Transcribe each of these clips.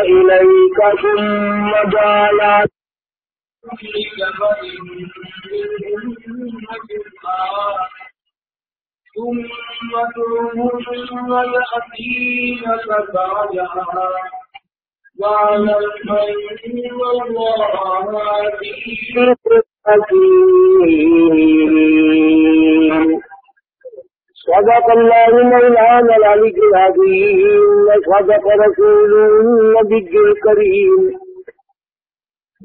إليك ثم جعل ذلك ثم ثم يأتينك بعدها واعلم أن الله عزيز حكيم صدق الله مولانا العلي العظيم وصدق رسوله النبي الكريم.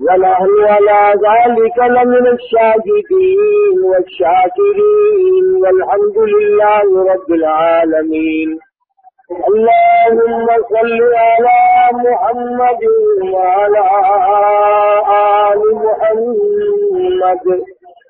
ونحن على ذلك لمن الشاهدين والشاكرين والحمد لله رب العالمين. اللهم صل على محمد وعلى آل محمد.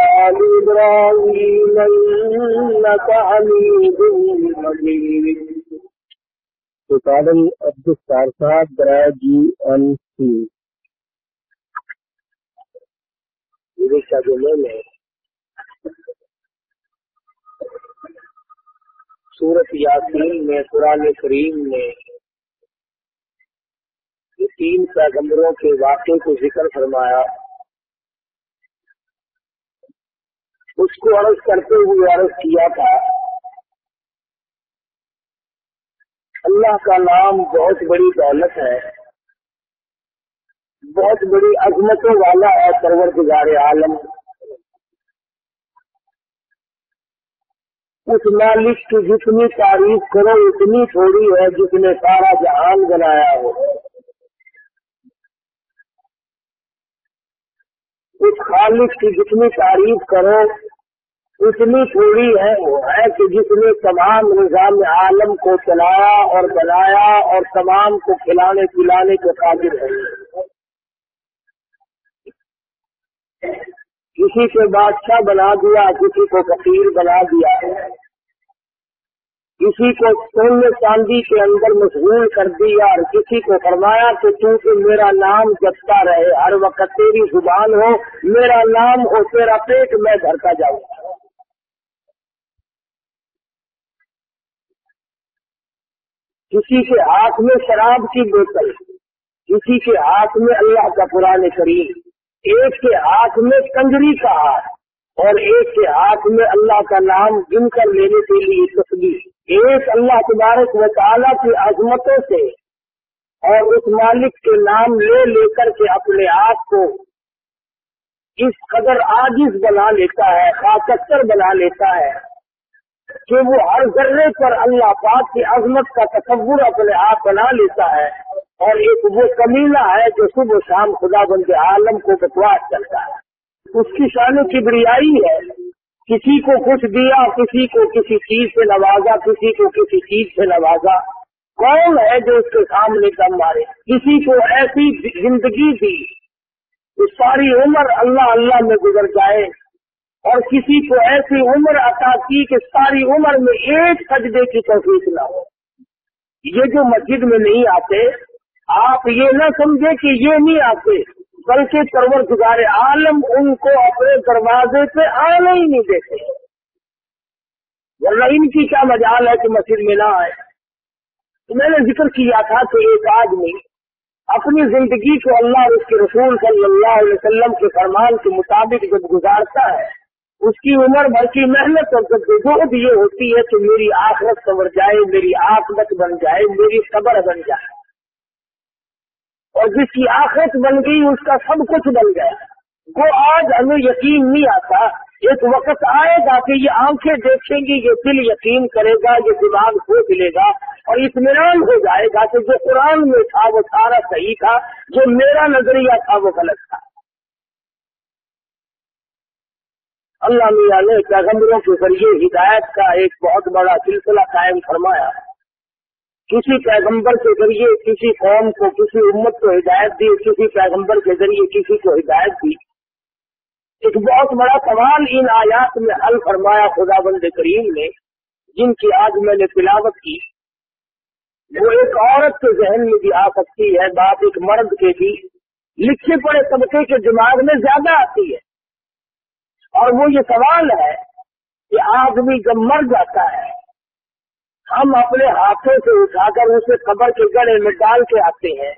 آل إبراهيم إنك حميد مجيد. جی جمعے میں؟ سورت یاسین میں قرآن کریم میں تین پیغمبروں کے واقعے کو ذکر فرمایا۔ اس کو عرض کرتے ہوئے عرض کیا تھا۔ اللہ کا نام بہت بڑی دولت ہے۔ بہت بڑی عظمتوں والا ہے پرور عالم۔ اس مالک کی جتنی تعریف کرو، اتنی تھوڑی ہے جس نے سارا جہان بنایا ہو۔ اس خالق کی جتنی تعریف کرو اتنی تھوڑی ہے وہ ہے کہ جس نے تمام نظام عالم کو چلایا اور بنایا اور تمام کو کھلانے پلانے کے قابل ہے۔ کسی کو بادشاہ بنا دیا، کسی کو فقیر بنا دیا۔ کسی کو سونے چاندی کے اندر مشغول کر دیا اور کسی کو فرمایا کہ چونکہ میرا نام جپتا رہے، ہر وقت تیری زبان ہو، میرا نام ہو، تیرا پیٹ میں بھرتا جاؤں۔ کسی کے ہاتھ میں شراب کی بوتل، کسی کے ہاتھ میں اللہ کا پرانے شریر ایک کے ہاتھ میں کنجری کا ہاتھ اور ایک کے ہاتھ میں اللہ کا نام گن کر لینے کے لیے تصویر ایک اللہ تبارک و تعالیٰ کی عظمتوں سے اور اس مالک کے نام لے لے کر کے اپنے آپ کو اس قدر عاجز بنا لیتا ہے خاصر بنا لیتا ہے۔ کہ وہ ہر ذرے پر اللہ پاک کی عظمت کا تصور اپنے آپ بنا لیتا ہے اور ایک وہ کمیلا ہے جو صبح شام خدا بند عالم کو بکواس کرتا ہے۔ اس کی شان کبریائی ہے۔ کسی کو کچھ دیا، کسی کو کسی چیز سے نوازا، کسی کو کسی چیز سے نوازا۔ کون ہے جو اس کے سامنے دم مارے؟ کسی کو ایسی زندگی دی۔ کہ ساری عمر اللہ اللہ میں گزر جائے۔ اور کسی کو ایسی عمر عطا کی کہ ساری عمر میں ایک سجدے کی توفیق نہ ہو۔ یہ جو مسجد میں نہیں آتے، آپ یہ نہ سمجھے کہ یہ نہیں آتے، بلکہ پرور گزارے عالم ان کو اپنے دروازے سے آنے ہی نہیں دیتے۔ ورنہ ان کی کیا مجال ہے کہ مسجد میں نہ آئے۔ تو میں نے ذکر کیا تھا کہ ایک آدمی اپنی زندگی کو اللہ اور اس کے رسول صلی اللہ علیہ وسلم کے فرمان کے مطابق جب گزارتا ہے اس کی عمر بھر کی محنت اور جب یہ ہوتی ہے کہ میری آخرت سنور جائے، میری آخرت بن جائے، میری صبر بن جائے۔ اور جس کی آخرت بن گئی، اس کا سب کچھ بن گیا۔ وہ آج ہمیں یقین نہیں آتا۔ ایک وقت آئے گا کہ یہ آنکھیں دیکھیں گی، یہ دل یقین کرے گا، یہ دماغ سوچ لے گا اور اطمینان ہو جائے گا کہ جو قرآن میں تھا، وہ سارا صحیح تھا، جو میرا نظریہ تھا، وہ غلط تھا۔ اللہ میاں نے پیغمبروں کے ذریعے ہدایت کا ایک بہت بڑا سلسلہ قائم فرمایا کسی پیغمبر کے ذریعے کسی قوم کو، کسی امت کو ہدایت دی، کسی پیغمبر کے ذریعے کسی کو ہدایت دی۔ ایک بہت بڑا سوال ان آیات میں حل فرمایا خدا بند کریم نے، جن کی آج میں نے تلاوت کی۔ وہ ایک عورت کے ذہن میں بھی آ سکتی ہے بات ایک مرد کے بھی۔ لکھے پڑے طبقے کے دماغ میں زیادہ آتی ہے۔ اور وہ یہ سوال ہے کہ آدمی جب مر جاتا ہے، ہم اپنے ہاتھوں سے اٹھا کر اسے قبر کے گڑے میں ڈال کے آتے ہیں۔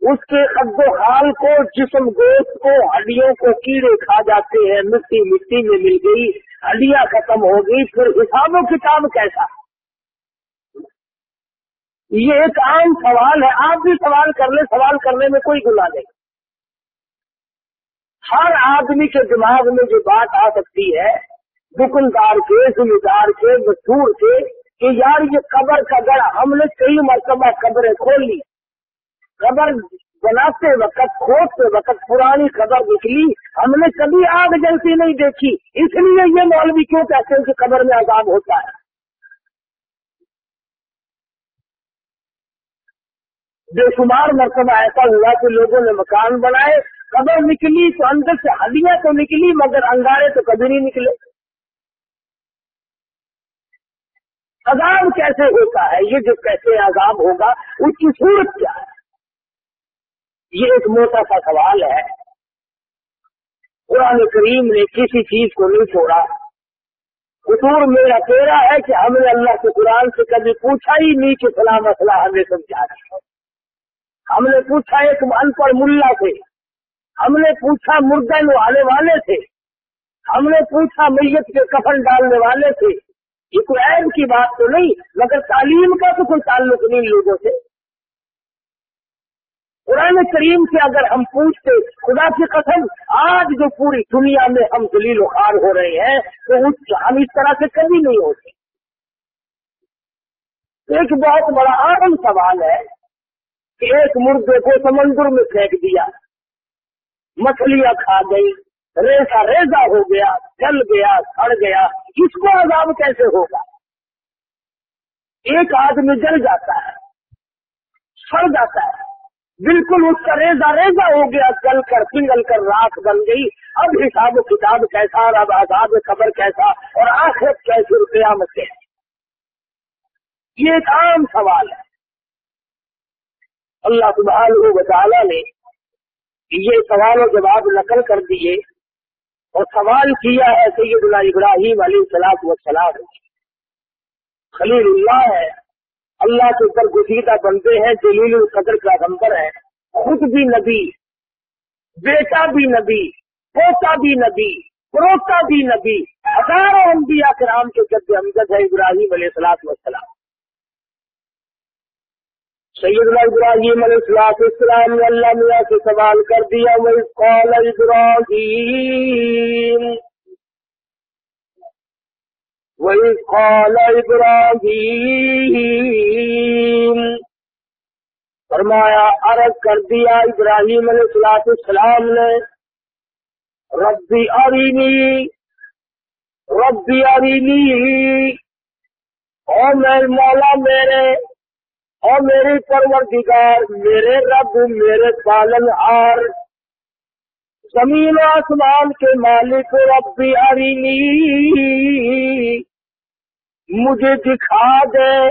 اس کے قد و حال کو، جسم گوشت کو، ہڈیوں کو کیڑے کھا جاتے ہیں۔ مٹی مٹی میں مل گئی، ہڈیاں ختم ہو گئی، پھر حساب و کتاب کیسا؟ یہ ایک عام سوال ہے۔ آپ بھی سوال کر لیں، سوال کرنے میں کوئی گناہ نہیں۔ ہر آدمی کے دماغ میں جو بات آ سکتی ہے، دکندار کے ذمہ دار کے، مزدور کے، کہ یار یہ قبر کا گڑھ ہم نے کئی مرتبہ قبریں کھول لی قبر بناتے وقت کھودتے وقت پرانی خبر نکلی، ہم نے کبھی آگ جلتی نہیں دیکھی۔ اس لیے یہ مولوی کیوں کہتے ہیں کہ قبر میں عذاب ہوتا ہے؟ بے شمار مرتبہ ایسا ہوا کہ لوگوں نے مکان بنائے خبر نکلی تو اندر سے ہڈیاں تو نکلی، مگر انگارے تو کبھی نہیں نکلے۔ عذاب کیسے ہوتا ہے؟ یہ جو کیسے عذاب ہوگا، اس کی صورت کیا ہے؟ یہ ایک موٹا سا سوال ہے۔ قرآن کریم نے کسی چیز کو نہیں چھوڑا۔ قصور میرا تیرا ہے کہ ہم نے اللہ کے قرآن سے کبھی پوچھا ہی نہیں کہ فلاں مسئلہ ہمیں سمجھا ہم نے پوچھا ایک ان پڑھ ملا سے۔ ہم نے پوچھا مردہ نہانے والے تھے۔ ہم نے پوچھا میت کے کفن ڈالنے والے تھے۔ یہ کوئی عیب کی بات تو نہیں، مگر تعلیم کا تو کوئی تعلق نہیں لوگوں سے۔ قرآن کریم سے اگر ہم پوچھتے، خدا کی قسم، آج جو پوری دنیا میں ہم دلیل و خار ہو رہے ہیں، تو اس ہم اس طرح سے کبھی نہیں ہوتے۔ ایک بہت بڑا اہم سوال ہے کہ ایک مردے کو سمندر میں پھینک دیا۔ مچھلیاں کھا گئی ریزا ریزا ہو گیا، جل گیا، سڑ گیا، اس کو عذاب کیسے ہوگا؟ ایک آدمی جل جاتا ہے، سڑ جاتا ہے، بالکل اس کا ریزا ریزا ہو گیا، جل کر پنگل کر راکھ بن گئی۔ اب حساب و کتاب کیسا اور اب آزاد خبر کیسا، اور آخرت کیسے قیامت کیسے؟ یہ ایک عام سوال ہے۔ اللہ سبحانہ و تعالی نے یہ سوال و جواب نقل کر دیے اور سوال کیا ہے سیدنا ابراہیم علیہ و سلاد خلیل اللہ ہے، اللہ کے اوپر گزیدہ بنتے ہیں، جلیل القدر کا غمبر ہے خود بھی نبی، بیٹا بھی نبی، پوتا بھی نبی، پروتا بھی نبی۔ ہزاروں انبیاء کرام کے جد امجد ہے ابراہیم علیہ سلاد و سلام سیدنا ابراہیم علیہ السلام نے اللہ میاں سے سوال کر دیا، وہ قال ابراہیم وہی قال ابراہیم فرمایا، عرض کر دیا ابراہیم علیہ السلام السلام نے، ربی ارینی ربی ارینی اور میرے مولا میرے اور میری پروردگار، میرے رب، میرے پالن اور زمین آسمان کے مالک رب بھی ارینی مجھے دکھا دے،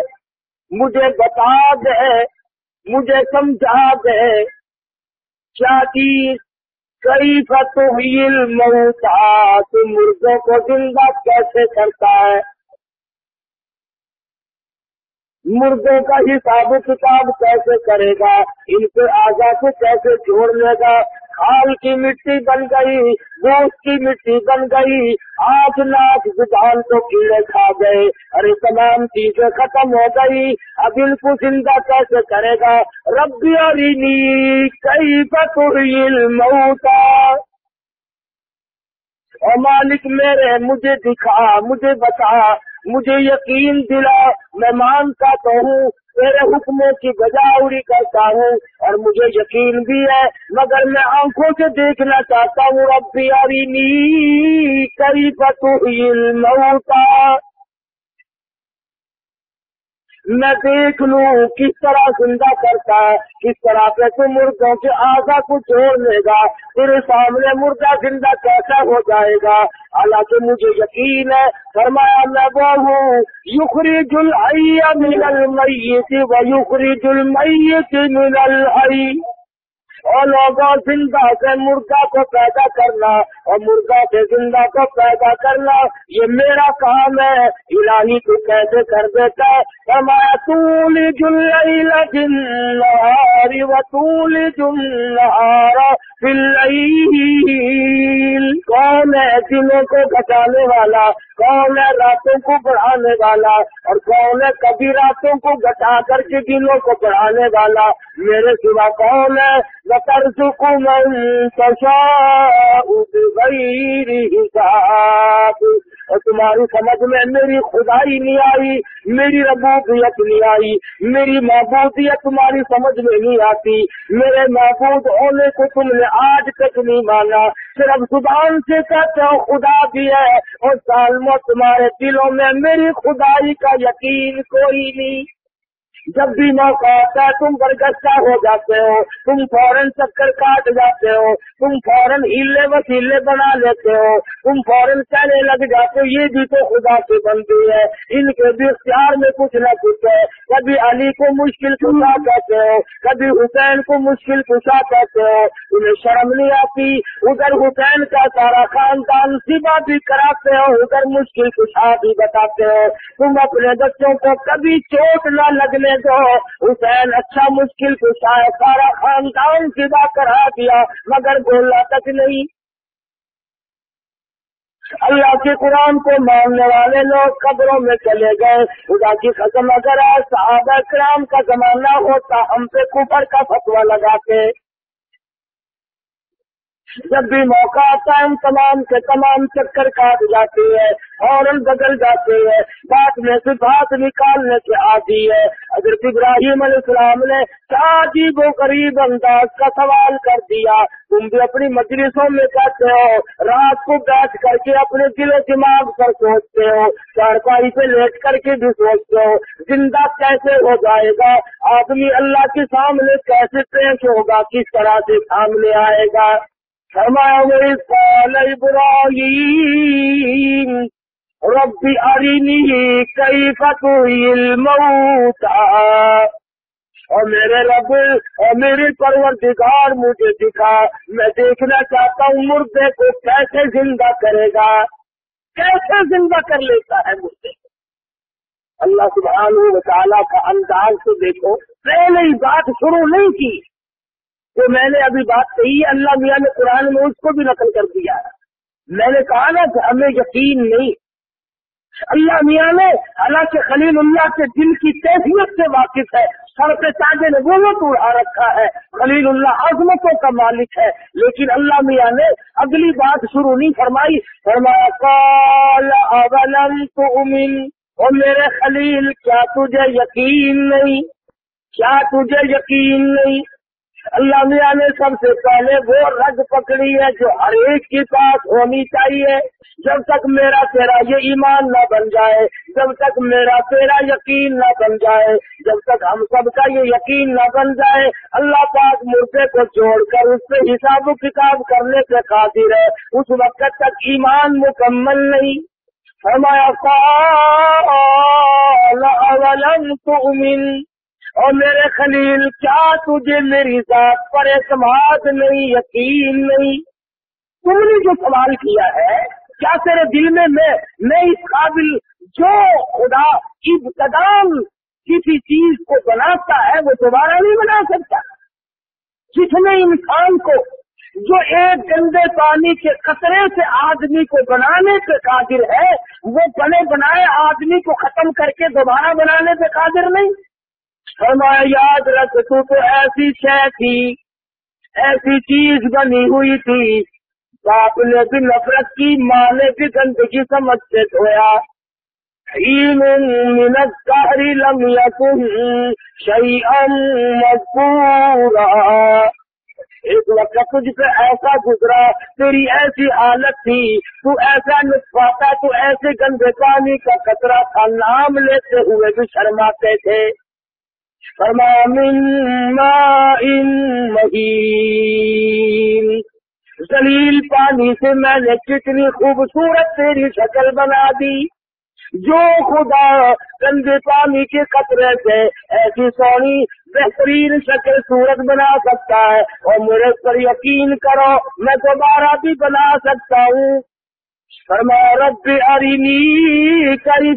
مجھے بتا دے، مجھے سمجھا دے۔ کیا چیز کئی کا تو موتا تو مرغوں کو زندہ کیسے کرتا ہے؟ مردوں کا حساب و کتاب کیسے کرے گا؟ ان کے آگا کو کیسے جوڑ لے گا؟ کھال کی مٹی بن گئی، گوشت کی مٹی بن گئی، آج لاکھ زبان تو کیڑے کھا گئے۔ ارے تمام چیزیں ختم ہو گئی۔ اب ان کو زندہ کیسے کرے گا؟ ربی کئی موتا اور مالک میرے، مجھے دکھا، مجھے بتا۔ مجھے یقین دلا، میں مانتا تو ہوں، میرے حکموں کی بجاوری کرتا ہوں، اور مجھے یقین بھی ہے، مگر میں آنکھوں سے دیکھنا چاہتا ہوں، ربی ارینی کری پتو موتا میں دیکھ لوں کس طرح زندہ کرتا ہے، کس طرح سے تو مردوں کے آزا کو جوڑ لے گا۔ تیرے سامنے مردہ زندہ کیسا ہو جائے گا؟ حالانکہ مجھے یقین ہے۔ فرمایا، میں وہ ہوں۔ یخری جل من المیت و یخری جل میت من الحی۔ اور لوگوں زندہ سے مردہ کو پیدا کرنا اور مردہ سے زندہ کو پیدا کرنا، یہ میرا کام ہے۔ الہی تو کیسے کر دیتا ہے؟ ہمارا طول جل جنہاری و طول جنہارا کون ہے دنوں کو گھٹانے والا؟ کون ہے راتوں کو بڑھانے والا اور کون ہے کبھی راتوں کو گٹا کر کے دنوں کو بڑھانے والا؟ میرے سوا کون ہے؟ حساب۔ اور تمہاری سمجھ میں میری خدائی نہیں آئی۔ میری ربوبیت نہیں آئی، میری محبوبیت تمہاری سمجھ میں نہیں آتی۔ میرے محبوب ہونے کو تم نے آج تک نہیں مانا۔ صرف زبان سے کہتے ہو خدا بھی ہے۔ اور سالموں تمہارے دلوں میں میری خدائی کا یقین کوئی نہیں۔ جب بھی موقع آتا ہے تم برگشتہ ہو جاتے ہو، تم فوراً چکر کاٹ جاتے ہو۔ تم فوراً ہیلے وسیلے بنا لیتے ہو۔ تم فوراً کہنے لگ جاتے ہو۔ یہ بھی تو خدا سے بنتی ہے۔ ان کے بھی اختیار میں کچھ نہ کچھ ہے۔ کبھی علی کو مشکل کشا کہتے ہو، کبھی حسین کو مشکل کشا کہتے ہو۔ تمہیں شرم نہیں آتی۔ ادھر حسین کا سارا خاندان سبا بھی کراتے ہو، ادھر مشکل کشا بھی بتاتے ہو۔ تم اپنے بچوں کو کبھی چوٹ نہ لگنے دو۔ حسین اچھا مشکل کشا ہے سارا خاندان سیدھا کرا دیا، مگر بولنا تک نہیں۔ اللہ کے قرآن کو ماننے والے لوگ قبروں میں چلے گئے۔ خدا کی ختم اگر صحابہ کرام کا زمانہ ہوتا، ہم پہ کفر کا فتوا لگاتے۔ جب بھی موقع آتا ہے تمام کے تمام چکر کاٹ جاتے ہیں فوراً بدل جاتے ہیں۔ بات میں سے بات نکالنے کے آدھی ہے۔ حضرت ابراہیم علیہ السلام نے عجیب و قریب انداز کا سوال کر دیا۔ تم بھی اپنی مجلسوں میں کہتے ہو۔ رات کو بیٹھ کر کے اپنے دل و دماغ پر سوچتے ہو۔ چارپائی پہ لیٹ کر کے بھی سوچتے ہو۔ زندہ کیسے ہو جائے گا؟ آدمی اللہ کے سامنے کیسے پیش ہوگا؟ کس طرح سے سامنے آئے گا؟ فرمایا قال ابراہیم ربی ارینی کیف الموتا اور میرے رب اور میری پروردگار مجھے دکھا، میں دیکھنا چاہتا ہوں مردے کو کیسے زندہ کرے گا؟ کیسے زندہ کر لیتا ہے مردے اللہ سبحانہ و تعالیٰ کا انداز سے دیکھو، پہلے ہی بات شروع نہیں کی۔ جو میں نے ابھی بات کہی ہے، اللہ میاں نے قرآن میں اس کو بھی نقل کر دیا میں نے کہا نا کہ ہمیں یقین نہیں۔ اللہ میاں نے حالانکہ خلیل اللہ کے دل کی کیفیت سے واقف ہے۔ سر پہ تاجے نے وہ اڑا رکھا ہے۔ خلیل اللہ عظمتوں کا مالک ہے۔ لیکن اللہ میاں نے اگلی بات شروع نہیں فرمائی۔ فرمایا کال اولم تو امین میرے خلیل، کیا تجھے یقین نہیں؟ کیا تجھے یقین نہیں؟ اللہ میاں نے سب سے پہلے وہ رگ پکڑی ہے جو ہر ایک کے پاس ہونی چاہیے۔ جب تک میرا تیرا یہ ایمان نہ بن جائے، جب تک میرا تیرا یقین نہ بن جائے، جب تک ہم سب کا یہ یقین نہ بن جائے، اللہ پاک مردے کو چھوڑ کر اس سے حساب و کتاب کرنے سے قادر ہے۔ اس وقت تک ایمان مکمل نہیں۔ فرمایا تؤمن اور میرے خلیل، کیا تجھے میری ذات پر اعتماد نہیں، یقین نہیں؟ تم نے جو سوال کیا ہے، کیا تیرے دل میں میں میں اس قابل جو خدا ابتدام کسی چیز کو بناتا ہے، وہ دوبارہ نہیں بنا سکتا؟ جس نے انسان کو جو ایک گندے پانی کے قطرے سے آدمی کو بنانے پہ قادر ہے، وہ بنے بنائے آدمی کو ختم کر کے دوبارہ بنانے پہ قادر نہیں؟ فرمایا، یاد رکھ تو تو ایسی شے تھی، ایسی چیز بنی ہوئی تھی باپ نے بھی نفرت کی، ماں نے بھی گندگی سمجھ سے دھویا۔ منت کاری لمیا تم شہی ام ایک وقت تجھ پہ ایسا گزرا، تیری ایسی حالت تھی، تو ایسا نسخہ تھا، تو ایسے گندے پانی کا کچرا تھا، نام لیتے ہوئے بھی شرماتے تھے۔ فرما من ماء مہین زلیل پانی سے میں نے کتنی خوبصورت تیری شکل بنا دی۔ جو خدا گندے پانی کے قطرے سے ایسی سونی بہترین شکل صورت بنا سکتا ہے اور میرے پر یقین کرو، میں دوبارہ بھی بنا سکتا ہوں۔ فرما رب ارینی کئی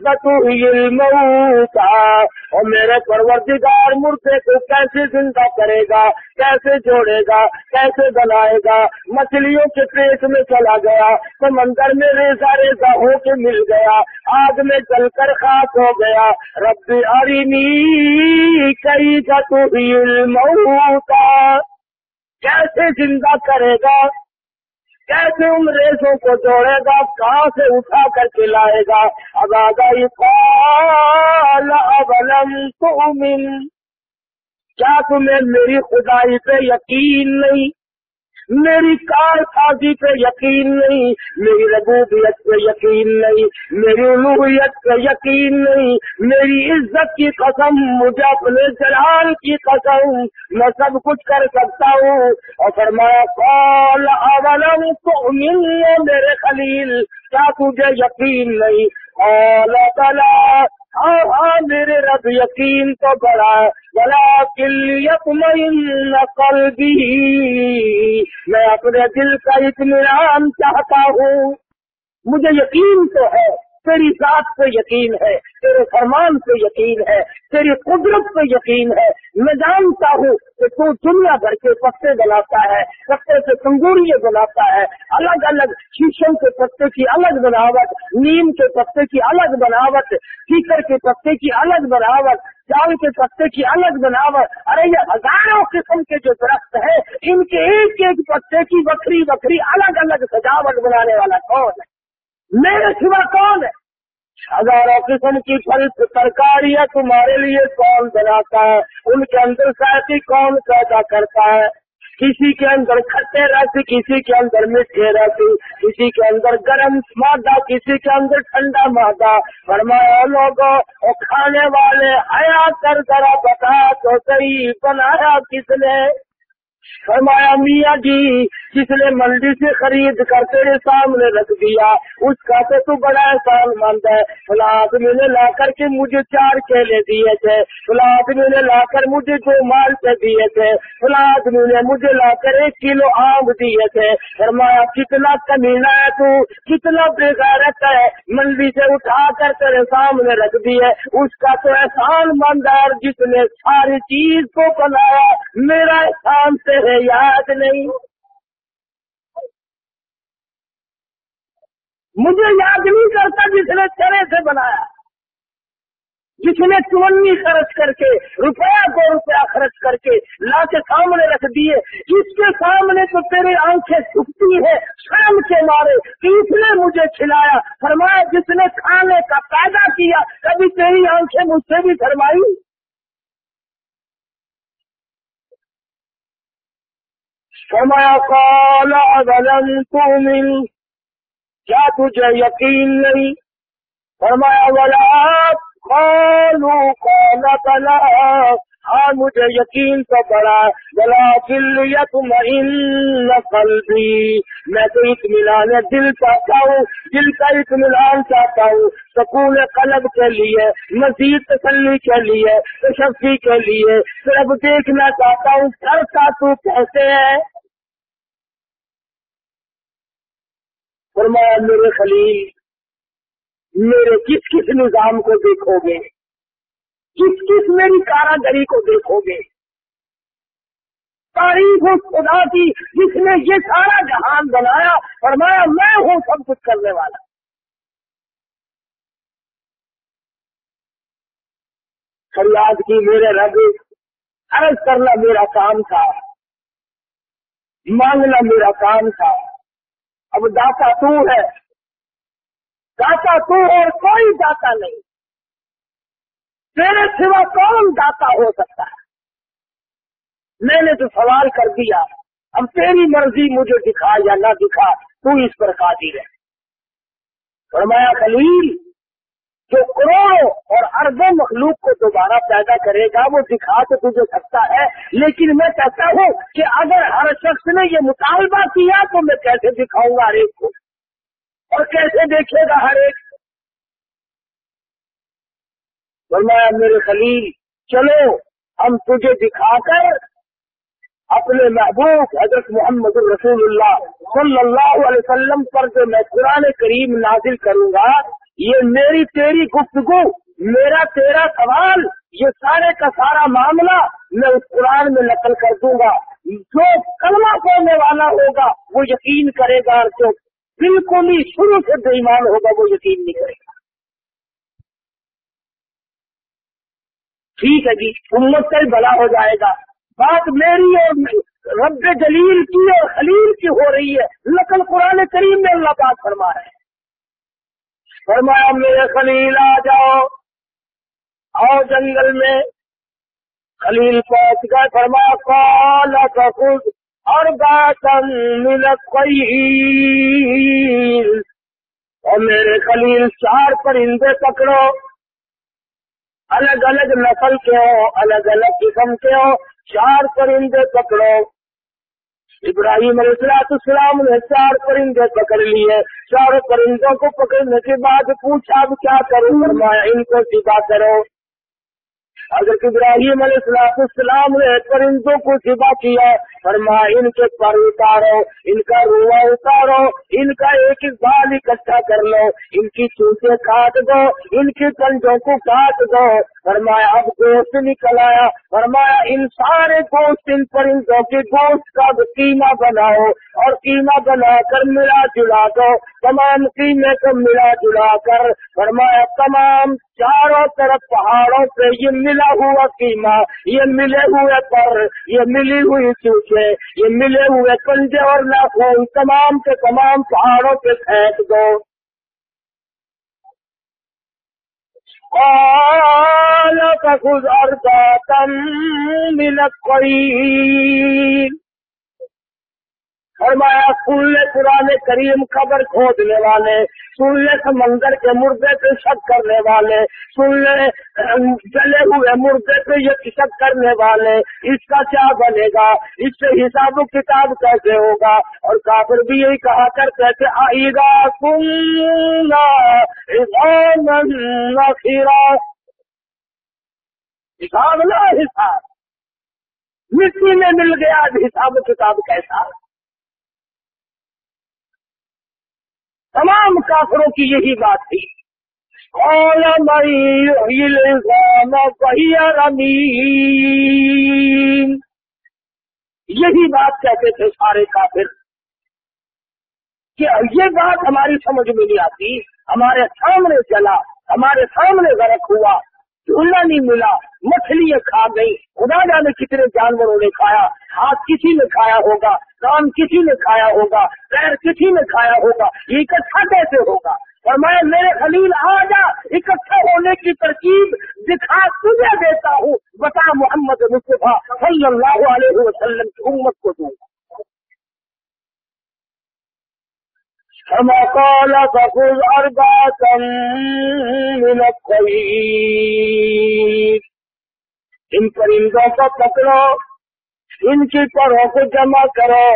الموتا اور میرے پروردگار مردے کو کیسے زندہ کرے گا؟ کیسے جوڑے گا؟ کیسے بنائے گا؟ مچھلیوں کے پیٹ میں چلا گیا، سمندر میں ریزا ریزا ہو کے مل گیا، آگ میں جل کر خاص ہو گیا۔ رب ارینی کئی الموتا کیسے زندہ کرے گا؟ کیسے ان ریسوں کو جوڑے گا؟ کہاں سے اٹھا کر کے لائے گا؟ اب آگاہی تو تؤمن۔ کیا تمہیں میری خدائی پہ یقین نہیں؟ میری کار سازی پہ یقین نہیں، میری ربوبیت پہ یقین نہیں، میری الوحیت پہ یقین نہیں، میری عزت کی قسم، مجھے اپنے جلال کی قسم، میں سب کچھ کر سکتا ہوں۔ اور فرمایا کال اولم تو میرے خلیل، کیا تجھے یقین نہیں؟ اللہ تعالیٰ ہاں ہاں میرے رب یقین تو بڑا بلا کلیت نقل میں اپنے دل کا اطمینان چاہتا ہوں۔ مجھے یقین تو ہے۔ تیری ذات پہ یقین ہے، تیرے فرمان پہ یقین ہے، تیری قدرت پہ یقین ہے۔ میں جانتا ہوں کہ تو دنیا بھر کے پتے بناتا ہے، پتے سے تنگوریے بناتا ہے۔ الگ الگ شیشم کے پتے کی الگ بناوٹ، نیم کے پتے کی الگ بناوٹ، کیکر کے پتے کی الگ بناوٹ چاول کے پتے کی الگ بناوٹ۔ ارے، یہ ہزاروں قسم کے جو درخت ہے ان کے ایک ایک پتے کی بکری بکری الگ الگ سجاوٹ بنانے والا کون ہے؟ میرے سوا کون ہے؟ ہزاروں قسم کی پھل ترکاریاں تمہارے لیے کون بناتا ہے۔ ان کے اندر ساتھی کون پیدا کرتا ہے۔ کسی کے اندر کھٹے رس کسی کے اندر میٹھے رس کسی کے اندر گرم مادہ، کسی کے اندر ٹھنڈا مادہ۔ فرمایا لوگوں اور کھانے والے آیا کر ذرا بتا تو صحیح بنایا کس نے؟ فرمایا، میاں جی جس نے منڈی سے خرید کر تیرے سامنے رکھ دیا، اس کا تو تو بڑا احسان مند ہے۔ فلاں آدمی نے لا کر کے مجھے چار کیلے دیے تھے۔ فلاں آدمی نے لا کر مجھے دو مال سے دیے تھے۔ فلاں آدمی نے مجھے لا کر ایک کلو آم دیے تھے۔ فرمایا، کتنا کمینا ہے تو، کتنا بےغیرت ہے۔ منڈی سے اٹھا کر تیرے سامنے رکھ دیے۔ اس کا تو احسان مند ہے جس نے ساری چیز کو بنایا، میرا احسان سے ہے یاد نہیں۔ مجھے یاد نہیں کرتا جس نے چرے سے بنایا۔ جس نے چونی خرچ کر کے، روپیہ دو روپیہ خرچ کر کے لا کے سامنے رکھ دیے اس کے سامنے تو تیری آنکھیں چھپتی ہے شام کے مارے اس نے مجھے کھلایا۔ فرمایا، جس نے کھانے کا پیدا کیا، کبھی تیری آنکھیں مجھ سے بھی فرمائی؟ فرمایا کالا تم کیا تجھے یقین نہیں؟ فرمایا والا کالو کلا ہاں مجھے یقین تو پڑا بلا دل تم نقل بھی میں تو اطمینان دل چاہتا ہوں، دل کا اطمینان چاہتا ہوں، سکون قلب کے لیے، مزید تسلی کے لیے، تشفی کے لیے، صرف دیکھنا چاہتا ہوں کرتا تو کیسے ہے؟ فرمایا، میرے خلیل، میرے کس کس نظام کو دیکھو گے؟ کس کس میری کاراگری کو دیکھو گے؟ تاریخ اس خدا کی جس نے یہ سارا جہان بنایا، فرمایا، میں ہوں سب کچھ کرنے والا۔ فریاد کی، میرے رب، عرض کرنا میرا کام تھا، مانگنا میرا کام تھا۔ اب داتا تو ہے۔ داتا تو اور کوئی داتا نہیں۔ تیرے سوا کون داتا ہو سکتا ہے؟ میں نے تو سوال کر دیا۔ اب تیری مرضی مجھے دکھا یا نہ دکھا، تو اس پر قادر ہے۔ فرمایا خلیل جو کروڑوں اور اربوں مخلوق کو دوبارہ پیدا کرے گا، وہ دکھا تو تجھے سکتا ہے۔ لیکن میں کہتا ہوں کہ اگر ہر شخص نے یہ مطالبہ کیا تو میں کیسے دکھاؤں گا ہر ایک کو؟ اور کیسے دیکھے گا ہر ایک فرمایا، میرے خلیل، چلو، ہم تجھے دکھا کر اپنے محبوب حضرت محمد الرسول اللہ صلی اللہ علیہ وسلم پر جو میں قرآن کریم نازل کروں گا یہ میری تیری گفتگو، میرا تیرا سوال، یہ سارے کا سارا معاملہ میں اس قرآن میں نقل کر دوں گا۔ جو کلمہ پڑھنے والا ہوگا، وہ یقین کرے گا اور جو بالکل ہی شروع سے بے ایمان ہوگا، وہ یقین نہیں کرے گا۔ ٹھیک ہے جی امت کا ہی بلا ہو جائے گا۔ بات میری اور رب جلیل کی اور خلیل کی ہو رہی ہے۔ نقل قرآن کریم میں اللہ پاک فرما ہے فرمایا، میرے خلیل آ جاؤ۔ آؤ جنگل میں۔ خلیل پہنچ گئے فرمایا کال خود اور باتن ملک اور میرے خلیل چار پرندے پکڑو۔ الگ الگ نسل کے ہو، الگ الگ قسم کے ہو، چار پرندے پکڑو۔ ابراہیم علیہ السلام نے چار پرندے پکڑ لیے۔ چاروں پرندوں کو پکڑنے کے بعد پوچھا، اب کیا کروں؟ فرمایا، ان کو سیدھا کرو۔ حضرت ابراہیم علیہ السلام نے پرندوں کو سبا کیا فرمایا ان کے پر اتارو، ان کا روا اتارو، ان کا ایک ایک بال اکٹھا کر لو، ان کی چوٹیں کاٹ دو، ان کی کنجوں کو کاٹ دو۔ فرمایا، اب گوشت نکل آیا۔ فرمایا، ان سارے گوشت، ان پرندوں کے گوشت کا قیمہ بناؤ اور قیمہ بنا کر ملا جلا دو۔ تمام قیمے کو ملا جلا کر۔ فرمایا، تمام چاروں طرف پہاڑوں پہ یہ ملا ہوا قیمہ، یہ ملے ہوئے پر، یہ ملی ہوئی چوچے یہ ملے ہوئے کنجے اور ناخون تمام کے تمام پہاڑوں پہ پھینک دو۔ گزرتا تم ملک کوئی فرمایا سن لے پرانے کریم خبر کھودنے والے سن لے سمندر کے مردے پہ شک کرنے والے سن لے جلے ہوئے مردے پہ یہ شک کرنے والے، اس کا کیا بنے گا؟ اس سے حساب و کتاب کیسے ہوگا؟ اور کافر بھی یہی کہا کرتے تھے آئی گا سننا حساب نہ حساب۔ مٹی میں مل گیا حساب و کتاب کیسا؟ تمام کافروں کی یہی بات تھی۔ یہی بات کہتے تھے سارے کافر کہ یہ بات ہماری سمجھ میں نہیں آتی، ہمارے سامنے چلا ہمارے سامنے غرق ہوا۔ جھولا نہیں ملا، مچھلی کھا گئی۔ خدا جانے کتنے جانوروں نے کھایا۔ ہاتھ کسی نے کھایا ہوگا کام کسی نے کھایا ہوگا، پیر کسی نے کھایا ہوگا، یہ اکٹھا کیسے ہوگا؟ اور میں میرے خلیل، آ جا، اکٹھا ہونے کی ترکیب دکھا، تجھے دیتا ہوں۔ بتا، محمد مصطفیٰ صلی اللہ علیہ وسلم کی امت کو دوں۔ گا قال فخذ أربعة من الطير. ان پرندوں کو پکڑو ان کی پروں کو جمع کرو،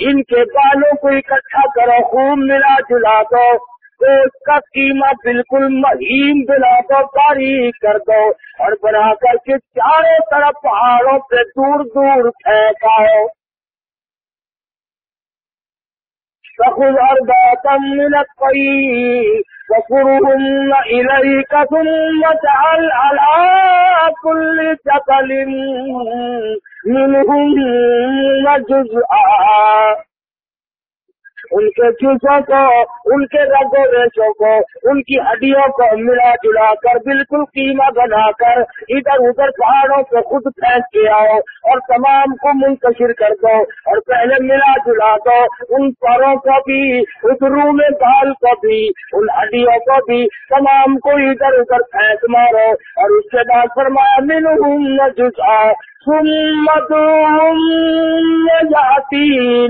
ان کے بالوں کو اکٹھا کرو خوب ملا جلا دو تو اس کا قیمت بالکل مہین بنا دو تاریخ کر دو، اور بنا کر کے چاروں طرف پہاڑوں پہ دور دور پھینکاؤ فخذ أربعة من الطير فصرهن إليك ثم اجعل على كل شكل منهن جزءا. ان کے چوسوں کو، ان کے رگو ریشوں کو، ان کی ہڈیوں کو ملا جلا کر بالکل قیمہ بنا کر ادھر ادھر پہاڑوں کو خود پھینک کے آؤ اور تمام کو منتشر کر دو اور پہلے ملا جلا دو۔ ان پروں کو بھی، اس روح میں بال کو بھی، ان ہڈیوں کو بھی تمام کو ادھر ادھر پھینک مارو اور اس کے بعد فرمایا مل ہوں ثم دون شیاتی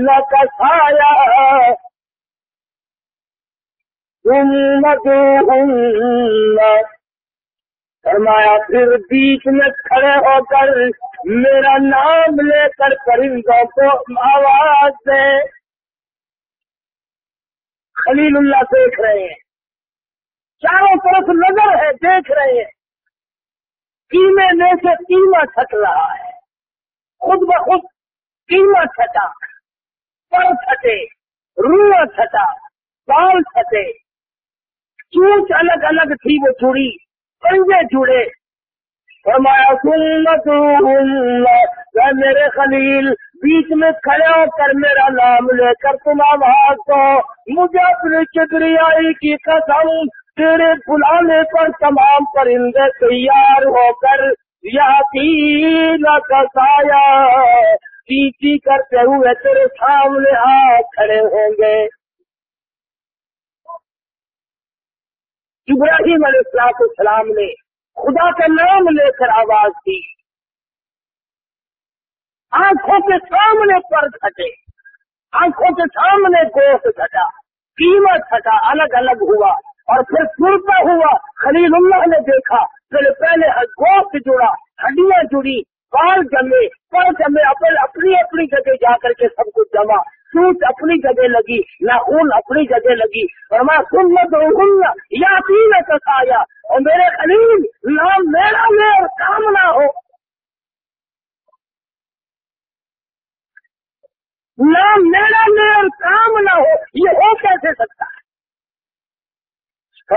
فرمایا، پھر بیچ میں کھڑے ہو کر میرا نام لے کر پرندوں کو آواز دے۔ خلیل اللہ دیکھ رہے ہیں۔ چاروں طرف نظر ہے، دیکھ رہے ہیں۔ کیمے میں سے کیما چھٹ رہا ہے۔ خود بخود کیما چھٹا۔ پر چھٹے روح چھٹا بال چھٹے۔ چونچ الگ الگ تھی وہ چوڑی، پنجے جڑے فرمایا سنت میرے خلیل، بیچ میں کھڑے ہو کر میرا نام لے کر تم آواز دو۔ مجھے اپنی چدریائی کی قسم تیرے بلانے پر تمام پرندے تیار ہو کر یا کسایا پیچی کرتے ہوئے تیرے سامنے آ کھڑے ہوں گے۔ ابراہیم علیہ السلاط السلام نے خدا کا نام لے کر آواز دی۔ آنکھوں کے سامنے پر گھٹے آنکھوں کے سامنے گوشت گھٹا قیمت گھٹا الگ الگ ہوا۔ اور پھر سنتا ہوا، خلیل اللہ نے دیکھا۔ پھر پہلے گوشت جڑا، ہڈیاں جڑی، بال جمے پر جمے اپنی اپنی جگہ جا کر کے سب کچھ جمع۔ سوچ اپنی جگہ لگی، ناخون اپنی جگہ لگی۔ اور میں سنت یا تین سکھایا اور میرے خلیل، نام میرا لے اور کام نہ ہو نام میرا میں اور کام نہ ہو یہ ہو کیسے سکتا ہے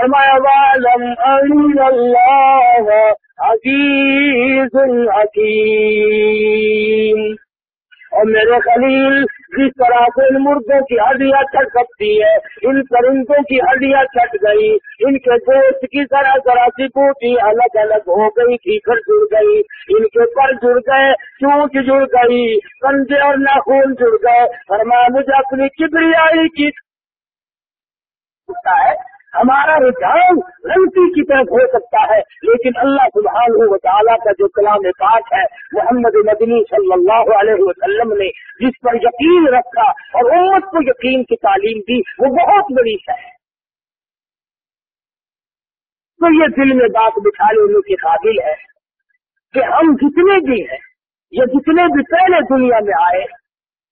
فرمایا والم اللہ عزیز حکیم اور میرے خلیل، جس طرح سے ان مردوں کی ہڈیاں چھٹ سکتی ہے، ان پرندوں کی ہڈیاں چھٹ گئی، ان کے گوشت کی طرح ذرا سی بوٹی الگ الگ ہو گئی کھیکر جڑ گئی، ان کے پر جڑ گئے، چونچ جڑ گئی کنجے اور ناخون جڑ گئے۔ اور میں مجھے اپنی کبریائی کی ہے ہمارا رجحان غلطی کی طرف ہو سکتا ہے، لیکن اللہ سبحانہ و تعالیٰ کا جو کلام پاک ہے، محمد مدنی صلی اللہ علیہ وسلم نے جس پر یقین رکھا اور امت کو یقین کی تعلیم دی، وہ بہت بڑی ہے۔ تو یہ دل میں بات بٹھا لینے کے قابل ہے کہ ہم جتنے بھی ہیں، یا جتنے بھی پہلے دنیا میں آئے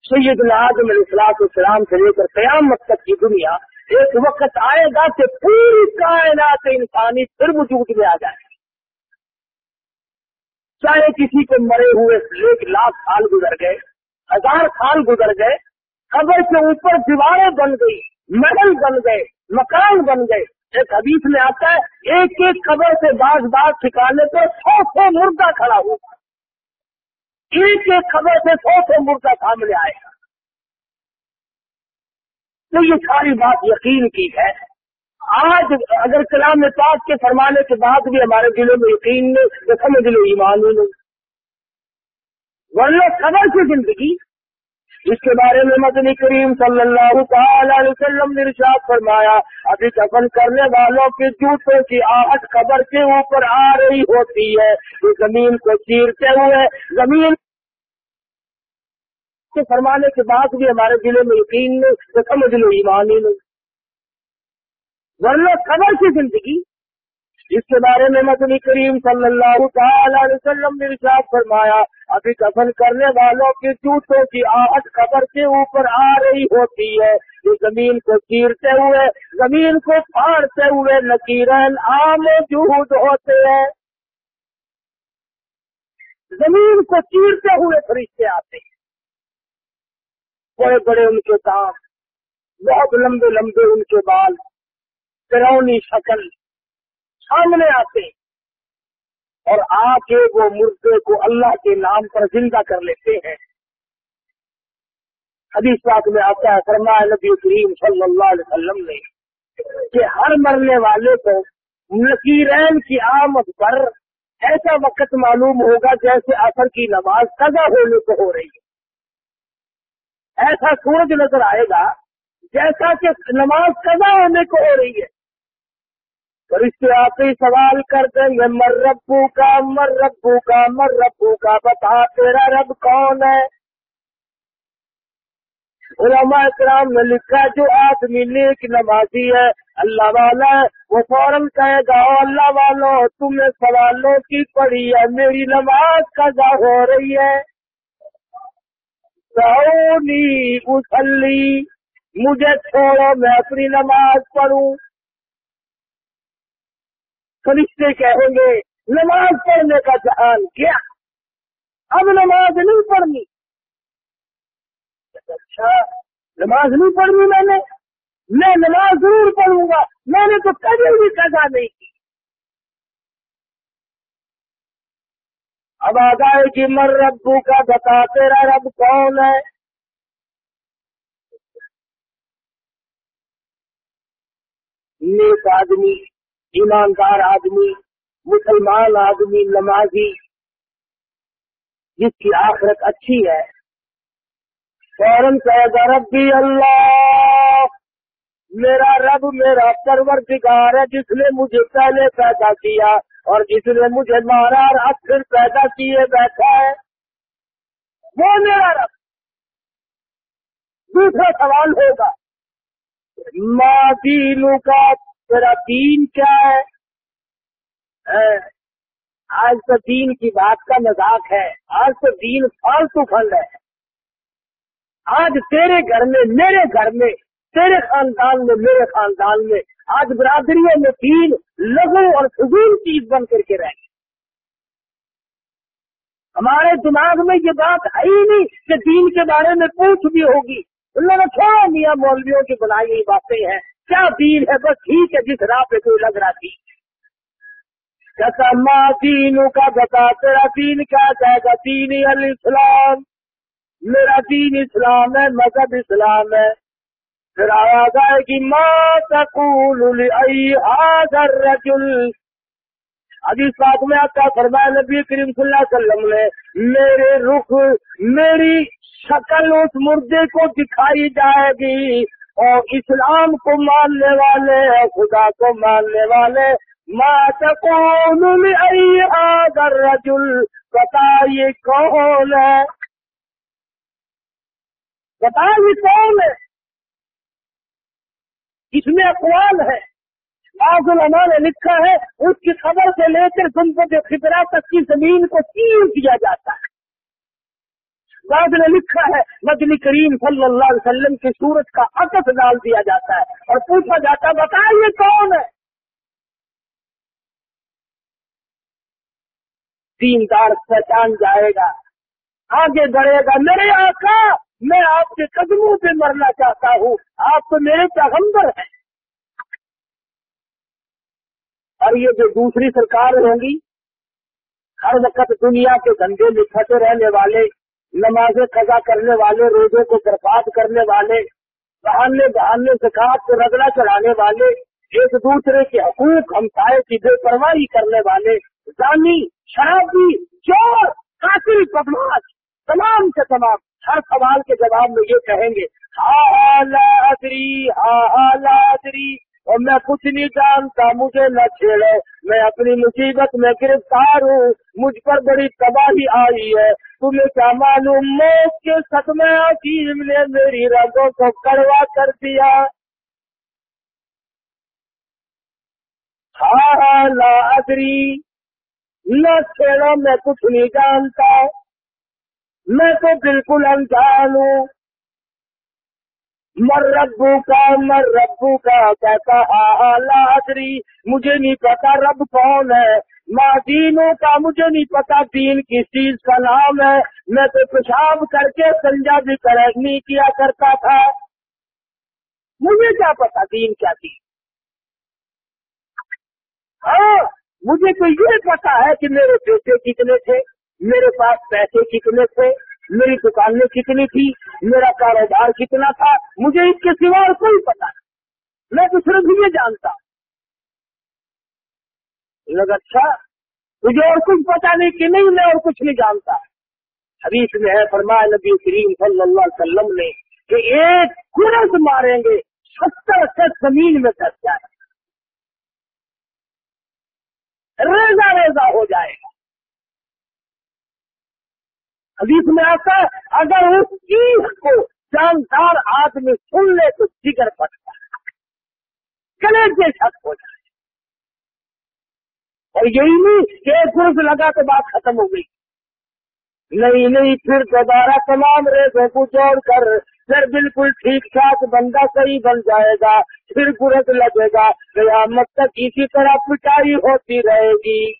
سید العظم علیہ السلام سے لے کر قیامت تک کی دنیا ایک وقت آئے گا کہ پوری کائنات انسانی پھر وجود میں آ جائے چاہے کسی کو مرے ہوئے ایک لاکھ سال گزر گئے، ہزار سال گزر گئے، قبر کے اوپر دیواریں بن گئی محل بن گئے، مکان بن گئے۔ ایک حدیث میں آتا ہے، ایک ایک قبر سے باز باز ٹھکانے پر سو سو مردہ کھڑا ہوگا ایک ایک خبر سے سو سو مردہ سامنے آئے۔ گا تو یہ ساری بات یقین کی ہے۔ آج اگر کلام پاک کے فرمانے کے بعد بھی ہمارے دلوں میں یقین نہیں تو سمجھ لو، ایمان ہی نہیں۔ ورنہ خبر کی زندگی۔ اس کے بارے میں مدنی کریم صلی اللہ تعالی علیہ وسلم نے ارشاد فرمایا، ابھی دفن کرنے والوں کے جوتوں کی آہٹ خبر کے اوپر آ رہی ہوتی ہے۔ تو زمین کو چیرتے ہوئے، زمین کے فرمانے کے بعد بھی ہمارے ضلع میں یقین نہیں تو سمجھ لو، ایمان ہی نہیں ورنہ خبر کی زندگی اس کے بارے میں مدنی کریم صلی اللہ تعالی علیہ وسلم نے ارشاد فرمایا، ابھی دفن کرنے والوں کے جوتوں کی آہٹ خبر کے اوپر آ رہی ہوتی ہے۔ جو زمین کو چیرتے ہوئے، زمین کو پھاڑتے ہوئے نکیرن عام جہود ہوتے ہیں۔ زمین کو چیرتے ہوئے فرشتے آتے ہیں۔ بڑے بڑے ان کے دانت، بہت لمبے لمبے ان کے بال کرونی شکل سامنے آتے اور آ کے وہ مردے کو اللہ کے نام پر زندہ کر لیتے ہیں۔ حدیث پاک میں آتا ہے، فرمایا نبی کریم صلی اللہ علیہ وسلم نے کہ ہر مرنے والے کو نکیرین کی آمد پر ایسا وقت معلوم ہوگا جیسے اثر کی نماز سزا ہونے کو ہو رہی ہے۔ ایسا سورج نظر آئے گا جیسا کہ نماز قضا ہونے کو ہو رہی ہے۔ اور اس سے آپ ہی سوال کر دیں گے مر ربو کا، مر ربو کا، مر ربو کا، بتا تیرا رب کون ہے؟ علماء کرام نے لکھا، جو آدمی نیک نمازی ہے، اللہ والا ہے، وہ فوراً کہے گا اللہ والو، تمہیں سوالوں کی پڑی ہے، میری نماز قضا ہو رہی ہے۔ سونی مجھے چھوڑو، میں اپنی نماز پڑھوں۔ فرشتے کہیں گے، نماز پڑھنے کا جہان کیا؟ اب نماز نہیں پڑھنی۔ اچھا نماز نہیں پڑھنی میں نے۔ میں نماز ضرور پڑھوں گا۔ میں نے تو کبھی بھی قضا نہیں کی۔ اب آ جائے کہ مر ربو کا بتا، تیرا رب کون ہے؟ نیک آدمی، ایماندار آدمی، مسلمان آدمی، نمازی، جس کی آخرت اچھی ہے۔ فوراً کہے گا، ربی اللہ! میرا رب میرا پرور ہے، جس نے مجھے پہلے پیدا کیا اور جس نے مجھے مارا اور اب پھر پیدا کیے بیٹھا ہے۔ وہ میرا رب۔ دوسرا سوال ہوگا ماں دینوں کا تیرا دین کیا ہے؟ آج تو دین کی بات کا مذاق ہے، آج تو دین فالتو فنڈ ہے۔ آج تیرے گھر میں، میرے گھر میں تیرے خاندان میں، میرے خاندان میں، آج برادریوں میں دین لغو اور فضول چیز بن کر کے رہے ہمارے دماغ میں یہ بات ہے ہی نہیں کہ دین کے بارے میں پوچھ بھی ہوگی۔ انہوں نے چھوڑا میاں مولویوں کی بنائی ہوئی باتیں ہیں؟ کیا دین ہے؟ بس ٹھیک ہے، جس راہ پہ کوئی لگ رہا تھی ماں دینوں کا بتا تیرا دین کیا جائے گا؟ دین الاسلام میرا دین اسلام ہے، مذہب اسلام ہے۔ پھر آیا جائے گی ماں تقول حاضر رجل ابھی ساتھ میں آتا فرمایا، نبی کریم صلی اللہ علیہ وسلم نے میرے رخ، میری شکل اس مردے کو دکھائی جائے گی۔ اور اسلام کو ماننے والے، خدا کو ماننے والے ماں تقول حاضر رجل پتا یہ کون ہے؟ بتا یہ کون ہے؟ میں اقوال ہے۔ بعض علماء نے لکھا ہے، اس کی خبر سے لے کر سنپت خطرہ تک کی زمین کو سیل کیا جاتا ہے۔ بعض نے لکھا ہے مجلی کریم صلی اللہ علیہ وسلم کی صورت کا عقد ڈال دیا جاتا ہے۔ اور پوچھا جاتا ہے، بتائیے کون ہے؟ تین دار پہچان جائے گا، آگے بڑھے گا۔ میرے آقا، میں آپ کے قدموں پہ مرنا چاہتا ہوں۔ آپ تو میرے پیغمبر ہیں۔ اور یہ جو دوسری سرکار ہوں گی، ہر وقت دنیا کے دھندے میں پھنسے رہنے والے نمازیں قضا کرنے والے روزوں کو برباد کرنے والے، بہانے بہانے سے کو رگڑا چڑھانے والے، ایک دوسرے کے حقوق، ہمسائے کی بے پرواہی کرنے والے جانی شرابی، چور، قاتل بدماش تمام سے تمام، ہر سوال کے جواب میں یہ کہیں گے ہاں لادری ہاں لادری اور میں کچھ نہیں جانتا، مجھے نہ چھیڑو، میں اپنی مصیبت میں گرفتار ہوں، مجھ پر بڑی تباہی آئی ہے۔ تمہیں کیا معلوم، موت کے سطح عظیم نے میری رنگوں کو کڑوا کر دیا۔ ہاں, ہاں، لادری نہ چھیڑو، میں کچھ نہیں جانتا۔ میں تو بالکل انجان ہوں۔ مر ربو کا مر ربو کا کہتا لادری مجھے نہیں پتا رب کون ہے۔ ماں دینوں کا مجھے نہیں پتا دین کس چیز کا نام ہے۔ میں تو پیشاب کر کے سنجا بھی نہیں کیا کرتا تھا۔ مجھے کیا پتا دین کیا تھی؟ ہاں مجھے تو یہ پتا ہے کہ میرے بیٹے کتنے تھے، میرے پاس پیسے کتنے تھے۔ میری دکانیں کتنی تھی، میرا کاروبار کتنا تھا، مجھے اس کے سوا اور کوئی پتا نہیں۔ میں تو صرف یہ جانتا۔ لگ اچھا مجھے اور کچھ پتا نہیں کہ نہیں، میں اور کچھ نہیں جانتا۔ حدیث میں ہے، فرمایا نبی کریم صلی اللہ علیہ وسلم نے کہ ایک قرض ماریں گے، ستر سے زمین میں کر جائے۔ ریزا ریزا ہو جائے گا۔ حدیث میں آتا ہے، اگر اس چیز کو جاندار آدمی سن لے تو جگر پٹ ہے۔ کلے کے شک ہو جائے۔ اور یہی نہیں کہ ایک روز لگا تو بات ختم ہو گئی۔ نہیں نہیں، پھر دوبارہ تمام ریسوں کو جوڑ کر پھر بالکل ٹھیک ٹھاک بندہ صحیح بن جائے گا، پھر گرد لگے گا، قیامت تک اسی طرح پٹائی ہوتی رہے گی۔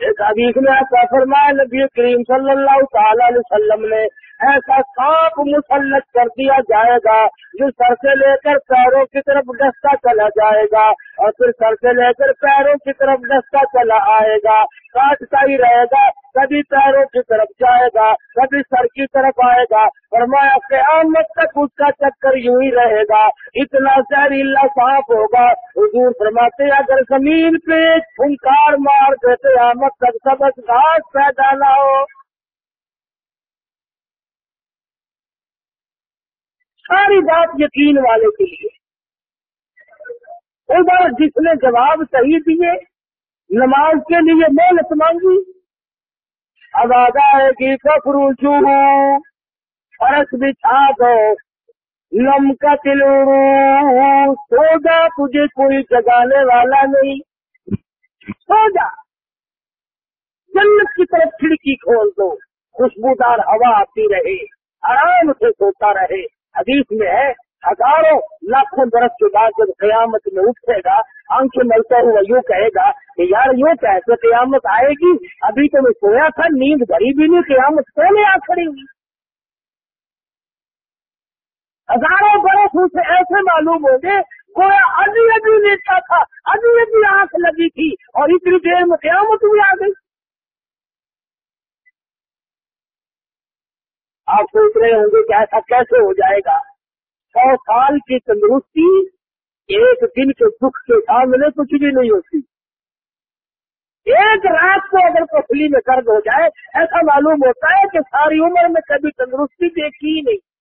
ایک حدیث میں آپ کا فرمایا نبی کریم صلی اللہ تعالی علیہ وسلم نے ایسا سانپ مسلط کر دیا جائے گا، جو سر سے لے کر پیروں کی طرف ڈستا چلا جائے گا، اور پھر سر سے لے کر پیروں کی طرف ڈستا چلا آئے گا۔ کاٹتا ہی رہے گا، کبھی پیروں کی طرف جائے گا، کبھی سر کی طرف آئے گا۔ فرمایا قیامت تک اس کا چکر یوں ہی رہے گا، اتنا زہریلا صاف ہوگا۔ حضور فرماتے اگر زمین پہ پھنکار مار دیتے قیامت تک سبز گھاس پیدا نہ ہو۔ ساری بات یقین والے کے لیے۔ ادھر جس نے جواب صحیح دیے، نماز کے لیے محنت مانگی۔ اب آگا ہے کہ کفرو چو فرق بچھا دو۔ لمکا تلو سو جا تجھے کوئی جگانے والا نہیں۔ سو جا جنت کی طرف کھڑکی کھول دو۔ خوشبودار ہوا آتی رہے، آرام سے سوتا رہے۔ حدیث میں ہے، ہزاروں لاکھوں برس کے بعد جب قیامت میں اٹھے گا، آنکھیں ملتا ہوا یوں کہے گا کہ یار یوں کہ قیامت آئے گی، ابھی تو میں سویا تھا، نیند بھری بھی نہیں، قیامت کو نہیں آ کھڑی ہوئی۔ ہزاروں برس اسے ایسے معلوم ہوں گے، گویا ابھی ابھی لیتا تھا، ابھی ابھی آنکھ لگی تھی اور اتنی دیر میں قیامت بھی آ گئی۔ رہے ہوں گے کہ ایسا کیسے ہو جائے گا؟ سو سال کی تندرستی ایک دن کے دکھ کے سامنے کچھ بھی نہیں ہوتی۔ ایک رات کو اگر پسلی میں درد ہو جائے، ایسا معلوم ہوتا ہے کہ ساری عمر میں کبھی تندرستی دیکھی ہی نہیں۔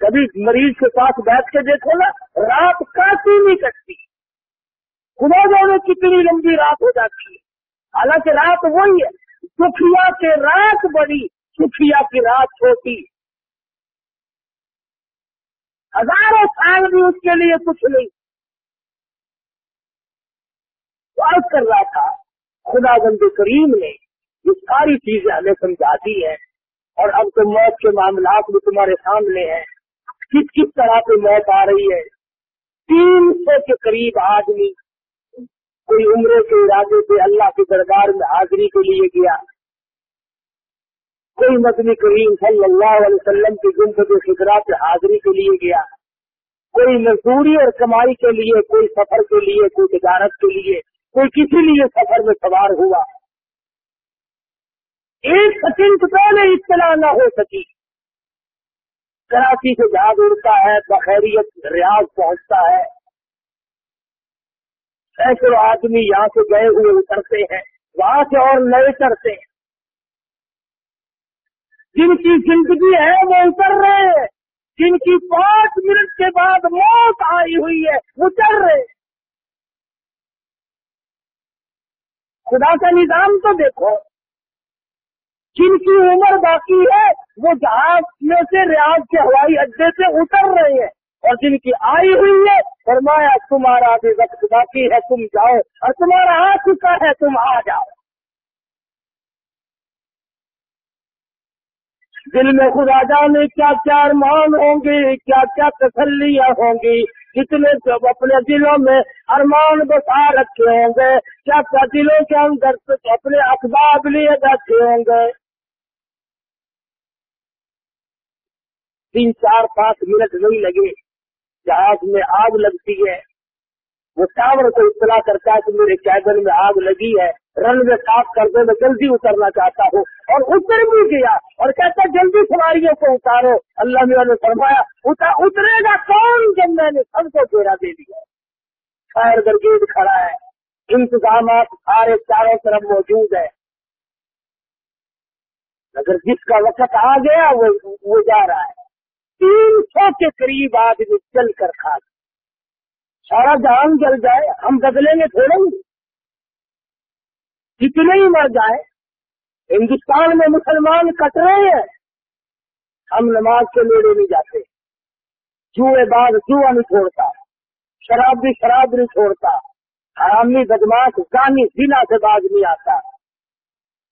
کبھی مریض کے پاس بیٹھ کے دیکھو نا، رات کاٹی نہیں کٹتی۔ خدا جانے کتنی لمبی رات ہو جاتی ہے۔ حالانکہ رات وہی ہے۔ دکھیا کے رات بڑی۔ چٹیا کی رات چھوٹی ہزاروں سال بھی اس کے لیے کچھ نہیں۔ عرض کر رہا تھا، خدا بند کریم نے یہ ساری چیزیں ہمیں سمجھا دی ہیں اور اب تو موت کے معاملات بھی تمہارے سامنے ہیں۔ کس کس طرح سے موت آ رہی ہے؟ تین سو کے قریب آدمی کوئی عمرے کے ارادے سے اللہ کے دربار میں حاضری کے لیے گیا۔ کوئی مدنی کریم صلی اللہ علیہ وسلم کی جنت الفکرا حاضری کے لیے گیا، کوئی مزدوری اور کمائی کے لیے، کوئی سفر کے لیے، کوئی تجارت کے لیے، کوئی کسی لیے سفر میں سوار ہوا۔ ایک سیکنڈ پہلے اطلاع نہ ہو سکی۔ کراچی سے جہاز اڑتا ہے، بخیریت ریاض پہنچتا ہے۔ سینکڑوں آدمی یہاں سے گئے ہوئے اترتے ہیں، وہاں سے اور نئے چڑھتے ہیں۔ جن کی زندگی ہے وہ اتر رہے ہیں۔ جن کی پانچ منٹ کے بعد موت آئی ہوئی ہے، وہ چل رہے خدا کا نظام تو دیکھو، جن کی عمر باقی ہے، وہ جہاز میں سے ریاض کے ہوائی اڈے سے اتر رہے ہیں۔ اور جن کی آئی ہوئی ہے، فرمایا، تمہارا بھی وقت باقی ہے، تم جاؤ، اور تمہارا آ چکا ہے، تم آ جاؤ۔ دل میں خدا جانے کیا کیا ارمان ہوں گے، کیا کیا تسلیاں ہوں گی۔ کتنے سب اپنے دلوں میں ارمان بسا رکھے ہوں گے، کیا کیا دلوں کے اندر اپنے اخباب لیے بیٹھے ہوں گے۔ تین چار پانچ منٹ نہیں لگے، جہاز میں آگ لگتی ہے۔ وہ ٹاور کو اطلاع کرتا ہے کہ میرے کیبن میں آگ لگی ہے۔ رن میں صاف کر دے میں جلدی اترنا چاہتا ہوں اور اتر بھی گیا اور کہتا جلدی کھلاڑیوں کو اتارو۔ اللہ میاں نے فرمایا اترے گا کون جب میں نے سب کو گھیرا دے دیا؟ خیر گرگیز کھڑا ہے۔ انتظامات سارے چاروں طرف موجود ہے اگر جس کا وقت آ گیا وہ, وہ جا رہا ہے۔ تین سو کے قریب آدمی چل کر کھا سارا جان جل جائے ہم بدلیں گے تھوڑے ہی۔ جتنے ہی مر جائے ہندوستان میں مسلمان کٹ رہے ہیں، ہم نماز کے لیے نہیں جاتے۔ جوئے باز جوا نہیں چھوڑتا، شراب بھی شراب نہیں چھوڑتا حرامی بدماش گانی جنا سے باز نہیں آتا۔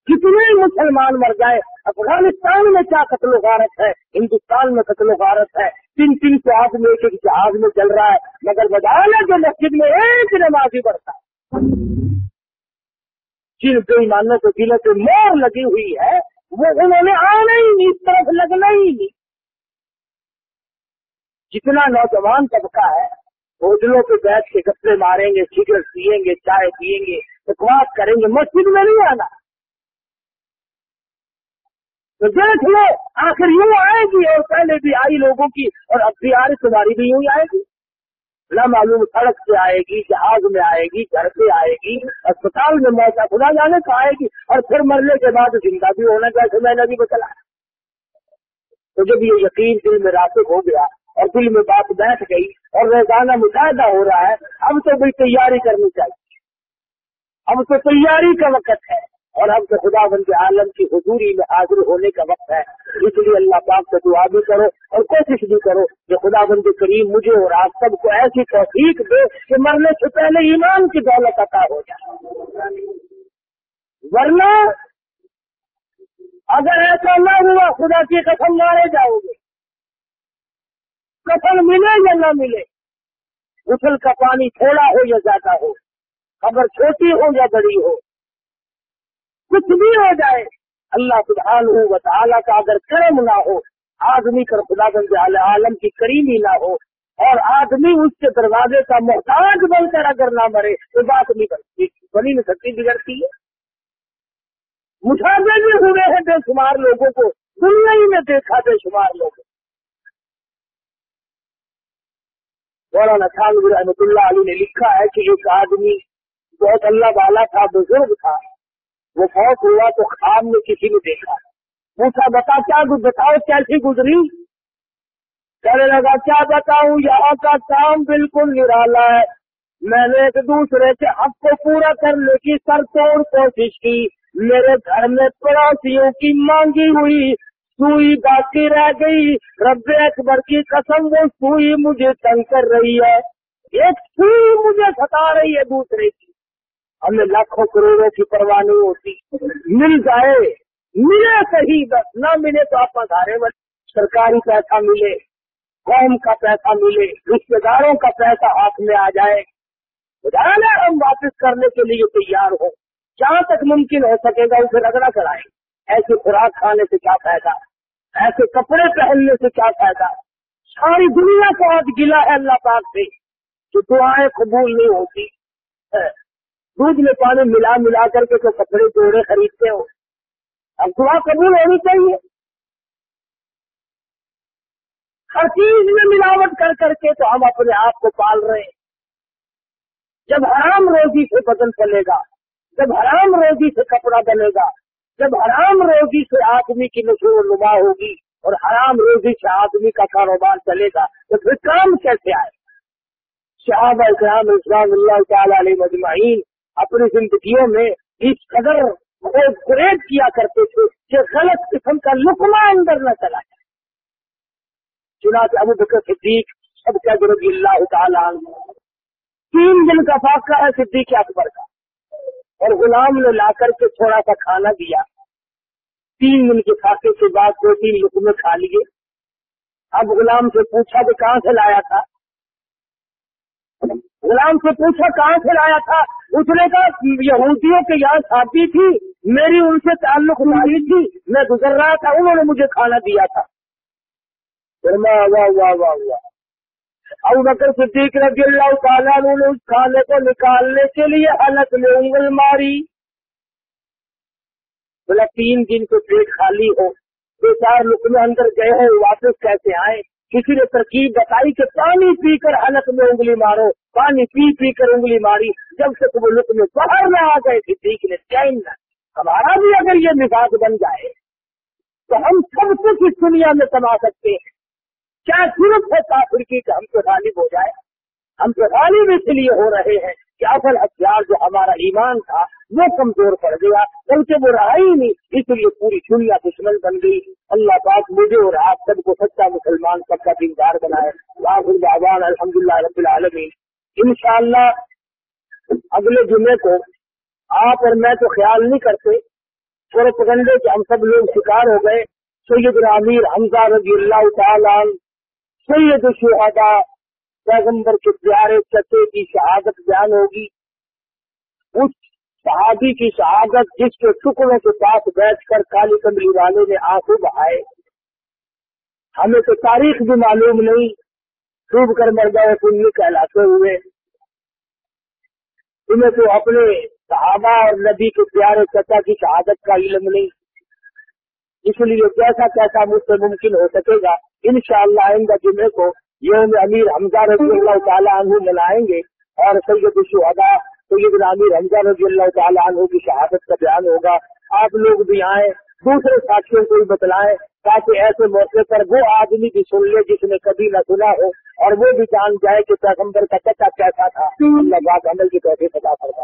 کتنے مسلمان مر جائے افغانستان میں کیا قتل و غارت ہے؟ ہندوستان میں قتل و غارت ہے۔ تین تین سو آدمی ایک ایک جہاز میں چل رہا ہے، مگر بجانا جو مسجد میں ایک نمازی بڑھتا جن بےمانوں کے دلوں پہ مور لگی ہوئی ہے، وہ انہوں نے آنا ہی نہیں، اس طرف لگنا ہی نہیں۔ جتنا نوجوان طبقہ ہے، ہوٹلوں پہ بیٹھ کے گپے ماریں گے سگریٹ پیئیں گے، چائے پیئیں گے بکواس کریں گے، مسجد میں نہیں آنا۔ تو دیکھ لو، آخر یوں آئے گی اور پہلے بھی آئی لوگوں کی اور اب بھی آ رہی تمہاری بھی یوں ہی آئے گی۔ نہ معلوم سڑک سے آئے گی، جہاز میں آئے گی، گھر پہ آئے گی، اسپتال میں موتا خدا جانے کا آئے گی، اور پھر مرنے کے بعد زندہ بھی ہونا جیسے میں نے بھی بتلا تو جب یہ یقین دل میں راسک ہو گیا اور دل میں بات بیٹھ گئی اور روزانہ مشاہدہ ہو رہا ہے، اب تو بھائی تیاری کرنی چاہیے۔ اب تو تیاری کا وقت ہے۔ اور اب تو خدا بند عالم کی حضوری میں حاضر ہونے کا وقت ہے۔ اس لیے اللہ پاک سے دعا بھی کرو اور کوشش بھی کرو کہ خدا بند کریم مجھے اور آپ سب کو ایسی توفیق دے کہ مرنے سے پہلے ایمان کی دولت عطا ہو جائے۔ ورنہ اگر ایسا نہ ہوا خدا کی قسم مارے جاؤ گے۔ قسم ملے یا نہ ملے اچھل کا پانی تھوڑا ہو یا زیادہ ہو خبر چھوٹی ہو یا بڑی ہو۔ کچھ بھی ہو جائے۔ اللہ سبحانہ ہو تعالیٰ کا اگر کرم نہ ہو، آدمی کر خدا عالم کی کریمی نہ ہو، اور آدمی اس کے دروازے کا محتاج بن کر اگر نہ مرے، تو بات نہیں بنتی۔ بنی نہیں سکتی بگڑتی ہے۔ مشاہدے بھی ہوئے ہیں بے شمار لوگوں کو، دنیا ہی میں دیکھا بے شمار لوگوں مولانا خان رحمت اللہ علی نے لکھا ہے کہ ایک آدمی بہت اللہ والا تھا، بزرگ تھا۔ وہ فوت ہوا تو خواب میں کسی نے دیکھا۔ پوچھا، بتا کیا بتاؤ کیسی گزری؟ کہنے لگا، کیا بتاؤں؟ یہاں کا کام بالکل نرالا ہے۔ میں نے ایک دوسرے کے حق کو پورا کرنے کی سر توڑ کوشش کی۔ میرے گھر میں پڑوسیوں کی مانگی ہوئی، سوئی باقی رہ گئی۔ رب اکبر کی قسم، وہ سوئی مجھے تنگ کر رہی ہے۔ ایک سوئی مجھے ستا رہی ہے دوسرے کی۔ ہمیں لاکھوں کروڑوں کی پرواہ نہیں ہوتی۔ مل جائے، ملے صحیح، بس نہ ملے تو آپ گھارے بس سرکاری پیسہ ملے، قوم کا پیسہ ملے رشتے داروں کا پیسہ ہاتھ میں آ جائے۔ ہم واپس کرنے کے لیے تیار ہو جہاں تک ممکن ہو سکے گا اسے رگڑا کرائے ایسے خوراک کھانے سے کیا فائدہ؟ ایسے کپڑے پہننے سے کیا فائدہ؟ ساری دنیا کو آج گلا ہے اللہ پاک سے کہ دعائیں قبول نہیں ہوتی۔ دودھ میں پانی ملا ملا کر کے تو کپڑے جوڑے خریدتے ہو اب دعا قبول ہونی چاہیے۔ ہر چیز میں ملاوٹ کر کر کے تو ہم اپنے آپ کو پال رہے ہیں۔ جب حرام روزی سے بدل چلے گا، جب حرام روزی سے کپڑا بنے گا، جب حرام روزی سے آدمی کی نشو و نما ہوگی اور حرام روزی سے آدمی کا کاروبار چلے گا، تو پھر کام کیسے آئے؟ صحابہ اکرام اسلام اللہ تعالی علیہ مجمعین اپنی زندگیوں میں اس قدر گریڈ کیا کرتے تھے کہ غلط قسم کا لکما اندر نہ چلا جائے۔ چنانچہ ابو بکر صدیق سب کا گرد اللہ تعالیٰ تین دن کا فاقہ ہے صدیق اکبر کا، اور غلام نے لا کر کے تھوڑا سا کھانا دیا۔ تین دن کے فاقے کے بعد دو تین لکمے کھا لیے۔ اب غلام سے پوچھا کہ کہاں سے لایا تھا؟ غلام سے پوچھا کہاں سے لایا تھا؟ اس نے کہا، یہودیوں کے یہاں شادی تھی، میری ان سے تعلق ماری تھی، میں گزر رہا تھا، انہوں نے مجھے کھانا دیا تھا۔ واہ واہ واہ واہ۔ اب بکر صدیق رضی اللہ تعالیٰ نے اس کھانے کو نکالنے کے لیے حلق میں انگل ماری۔ بولا تین دن کو پیٹ خالی ہو۔ دو چار لک میں اندر گئے ہو واپس کیسے آئے؟ کسی نے ترکیب بتائی کہ پانی پی کر حلق میں انگلی مارو، پانی پی پی کر انگلی ماری، جب تک وہ میں باہر نہ آ گئے تھی ٹھیک نے چین نہ ہمارا بھی اگر یہ مزاج بن جائے، تو ہم سب کچھ اس دنیا میں کما سکتے ہیں۔ کیا صرف ہے کافر کی کہ ہم تو غالب ہو جائے؟ ہم تو غالب اس لیے ہو رہے ہیں کہ اصل ہتھیار جو ہمارا ایمان تھا وہ کمزور پڑ گیا، بلکہ وہ رہا ہی نہیں، اس لیے پوری دنیا دشمن بن گئی۔ اللہ پاک مجھے اور آپ سب کو سچا مسلمان سب کا دیندار بنائے۔ بابان الحمد للہ رب العالمین۔ ان شاء اللہ اگلے جمعے کو آپ اور میں تو خیال نہیں کرتے پورے کے ہم سب لوگ شکار ہو گئے۔ سید امیر حمزہ رضی اللہ تعالیٰ سید شہدا پیغمبر کے پیارے چچے کی شہادت بیان ہوگی۔ اس صحابی کی شہادت جس کے ٹکڑوں کے پاس بیٹھ کر کالی کملی والے نے آنسو بہائے۔ ہمیں تو تاریخ بھی معلوم نہیں، ڈوب کر مر گئے تو یہ کہلاتے ہوئے۔ انہیں تو اپنے صحابہ اور نبی کے پیارے چچا کی شہادت کا علم نہیں۔ اس لیے کیسا کیسا مجھ سے ممکن ہو سکے گا ان شاء اللہ آئندہ جمعے کو یہ امیر حمزہ رضی اللہ تعالیٰ عنہ ملائیں گے اور سید الشہدا سید امیر حمزہ رضی اللہ تعالیٰ عنہ کی شہادت کا بیان ہوگا۔ آپ لوگ بھی آئیں، دوسرے ساتھیوں کو بھی بتلائیں تاکہ ایسے موقع پر وہ آدمی بھی سن لے جس نے کبھی نہ سنا ہو اور وہ بھی جان جائے کہ پیغمبر کا چچا کیسا تھا۔ اللہ بات عمل کی طرف پتا کرتا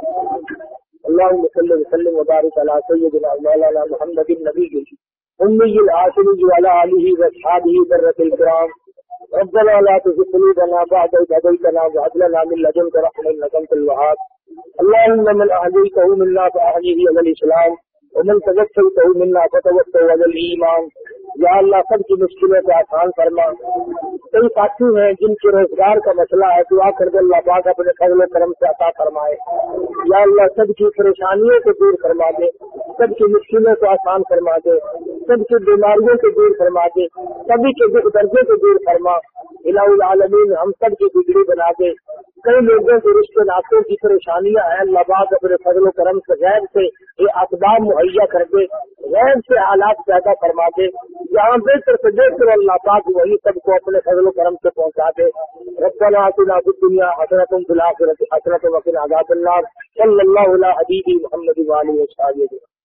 اللہ وسلم وبارک علی سیدنا مولانا محمد النبی امی العاصمی وعلى آله واصحابه برة الكرام ربنا لا تزغ قلوبنا بعد إذ هديتنا وهب لنا من لدنك رحمة إنك أنت الوهاب اللهم من أهديته منا فأهديه إلى الإسلام ومن توفيته منا فتوفه على الإيمان. یا اللہ سب کی مشکلوں کو آسان فرما۔ کئی ساتھی ہیں جن کے روزگار کا مسئلہ ہے، دعا کر دے، اللہ پاک اپنے فضل و کرم سے عطا فرمائے۔ یا اللہ سب کی پریشانیوں کو دور فرما دے، سب کی مشکلوں کو آسان فرما دے، سب کی بیماریوں کو دور فرما دے، سبھی کے دکھ درجے کو دور فرما۔ الہ العالمین، ہم سب کی بگڑی بنا دے۔ کئی لوگوں کے رشتے ناطوں کی پریشانیاں ہیں، اللہ پاک اپنے فضل و کرم سے غیر سے، یہ اقدام مہیا کر دے غیر سے حالات پیدا فرما دے۔ جہاں بہتر سے بہتر اللہ پاک وہی سب کو اپنے فضل و کرم سے پہنچا دے۔ ربنا آتنا فی الدنیا حسنۃ فی الاخرۃ حسنۃ وقنا عذاب النار۔ صلی اللہ علیہ حبیبی محمد وعلی وصحبہ